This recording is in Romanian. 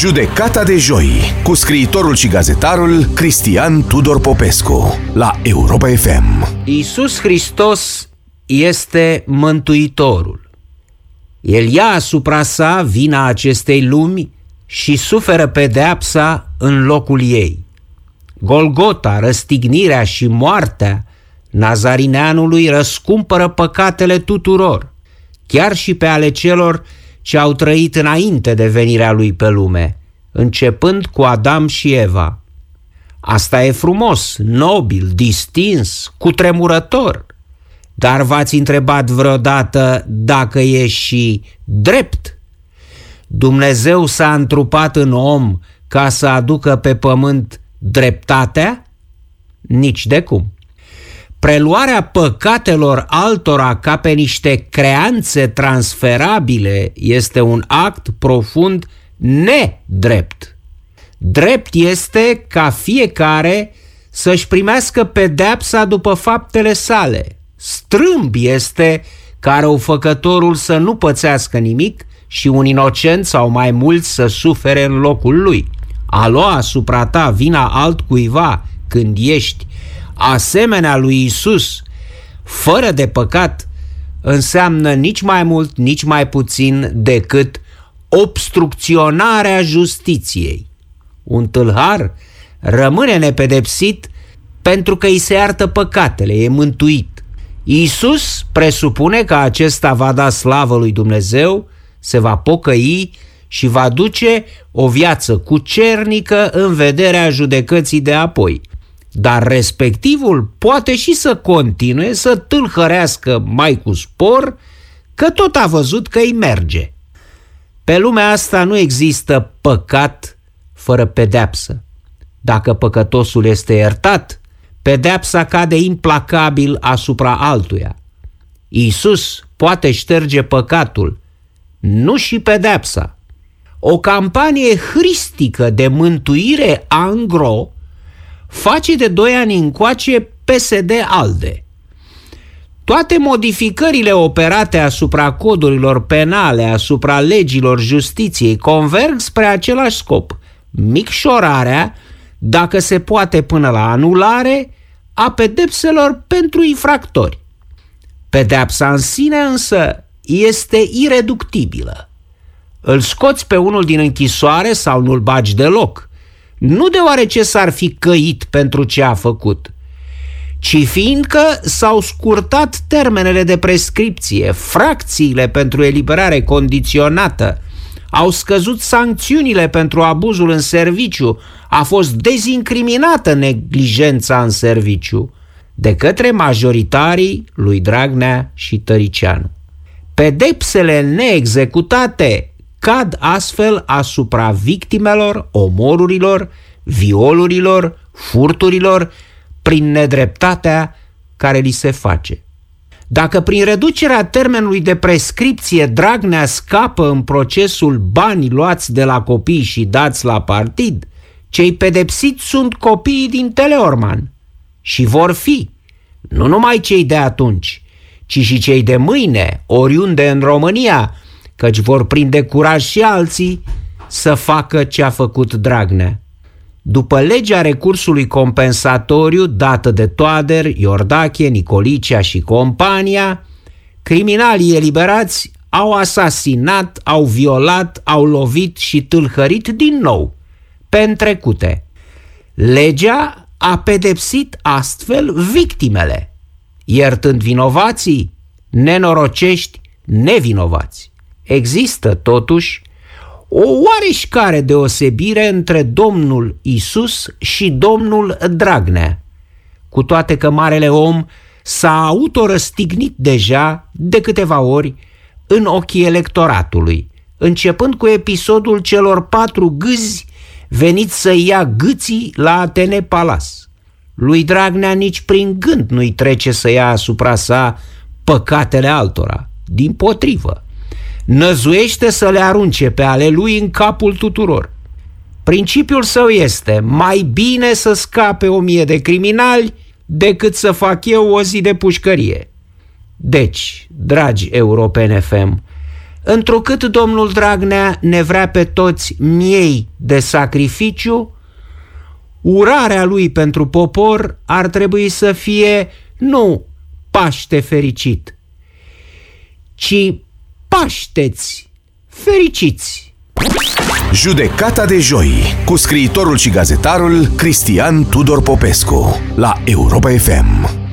Judecata de joi cu scriitorul și gazetarul Cristian Tudor Popescu la Europa FM. Iisus Hristos este Mântuitorul. El ia asupra sa vina acestei lumi și suferă pedeapsa în locul ei. Golgota, răstignirea și moartea Nazarineanului răscumpără păcatele tuturor, chiar și pe ale celor ce au trăit înainte de venirea lui pe lume, începând cu Adam și Eva. Asta e frumos, nobil, distins, cutremurător. Dar v-ați întrebat vreodată dacă e și drept? Dumnezeu s-a întrupat în om ca să aducă pe pământ dreptatea? Nici de cum. Preluarea păcatelor altora ca pe niște creanțe transferabile este un act profund nedrept. Drept este ca fiecare să-și primească pedepsa după faptele sale. Strâmb este ca răufăcătorul să nu pățească nimic și un inocent sau mai mulți să sufere în locul lui. A lua asupra ta vina altcuiva când ești asemenea lui Isus, fără de păcat, înseamnă nici mai mult, nici mai puțin decât obstrucționarea justiției. Un tâlhar rămâne nepedepsit pentru că îi se iartă păcatele, e mântuit. Iisus presupune că acesta va da slavă lui Dumnezeu, se va pocăi și va duce o viață cucernică în vederea judecății de apoi. Dar respectivul poate și să continue să tâlhărească mai cu spor, că tot a văzut că îi merge. Pe lumea asta nu există păcat fără pedeapsă. Dacă păcătosul este iertat, pedeapsa cade implacabil asupra altuia. Iisus poate șterge păcatul, nu și pedeapsa. O campanie hristică de mântuire angro face de doi ani încoace PSD-ALDE. Toate modificările operate asupra codurilor penale, asupra legilor justiției, converg spre același scop, micșorarea, dacă se poate până la anulare, a pedepselor pentru infractori. Pedepsa în sine însă este ireductibilă. Îl scoți pe unul din închisoare sau nu-l bagi deloc – nu deoarece s-ar fi căit pentru ce a făcut, ci fiindcă s-au scurtat termenele de prescripție, fracțiile pentru eliberare condiționată, au scăzut sancțiunile pentru abuzul în serviciu, a fost dezincriminată neglijența în serviciu de către majoritarii lui Dragnea și Tăricianu. Pedepsele neexecutate cad astfel asupra victimelor, omorurilor, violurilor, furturilor, prin nedreptatea care li se face. Dacă prin reducerea termenului de prescripție Dragnea scapă în procesul bani luați de la copii și dați la partid, cei pedepsiți sunt copiii din Teleorman și vor fi, nu numai cei de atunci, ci și cei de mâine, oriunde în România, căci vor prinde curaj și alții să facă ce a făcut Dragnea. După legea recursului compensatoriu dată de Toader, Iordache, Nicolicea și compania, criminalii eliberați au asasinat, au violat, au lovit și tâlhărit din nou, pe întrecute. Legea a pedepsit astfel victimele, iertând vinovații, nenorocești, nevinovați. Există, totuși, o oareșcare deosebire între Domnul Isus și Domnul Dragnea, cu toate că Marele Om s-a autorăstignit deja de câteva ori în ochii electoratului, începând cu episodul celor patru gâzi veniți să ia gâții la Atene Palas. Lui Dragnea nici prin gând nu-i trece să ia asupra sa păcatele altora, din potrivă năzuiește să le arunce pe ale lui în capul tuturor. Principiul său este mai bine să scape o mie de criminali decât să fac eu o zi de pușcărie. Deci, dragi europene FM, Întrucât domnul Dragnea ne vrea pe toți miei de sacrificiu, urarea lui pentru popor ar trebui să fie nu Paște fericit, ci Pașteți fericiți! Judecata de joi cu scriitorul și gazetarul Cristian Tudor Popescu la Europa FM.